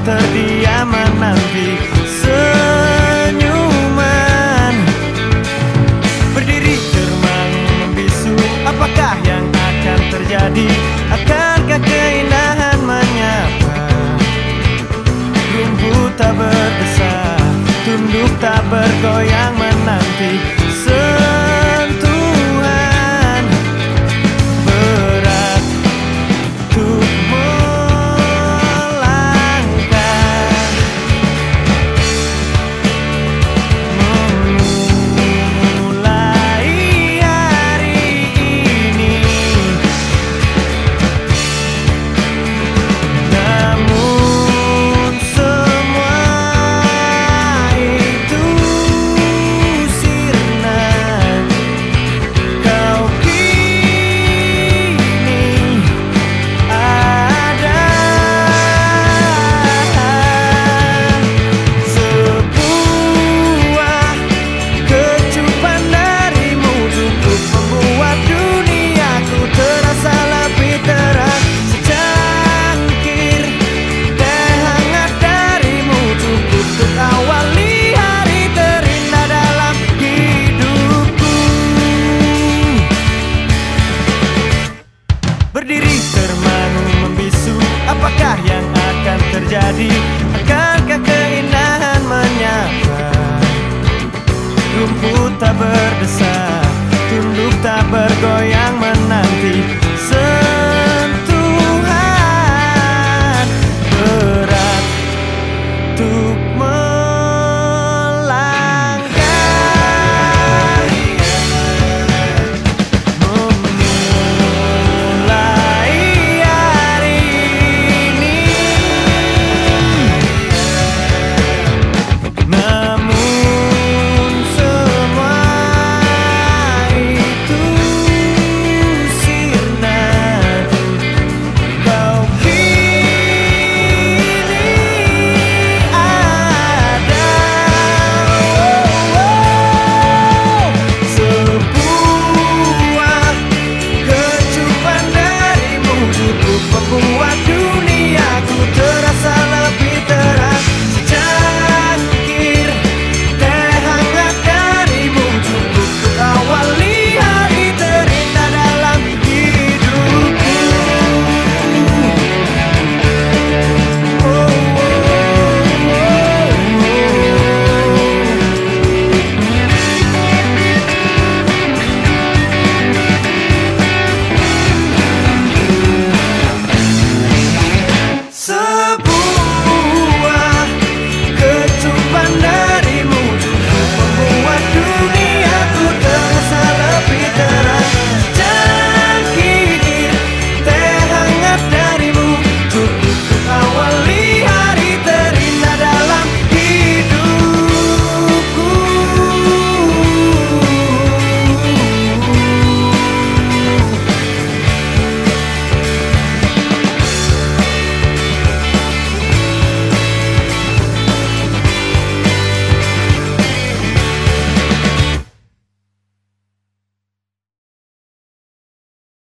Terdiam menanti senyuman. Berdiri termangu membisu Apakah yang akan terjadi? Akankah keindahan menyapa? Rumput tak berdesah Tunduk tak bergoyang menanti terjadi Akankah keindahan menyapa? Rumput tak berdesah Tunduk tak bergoyang menanti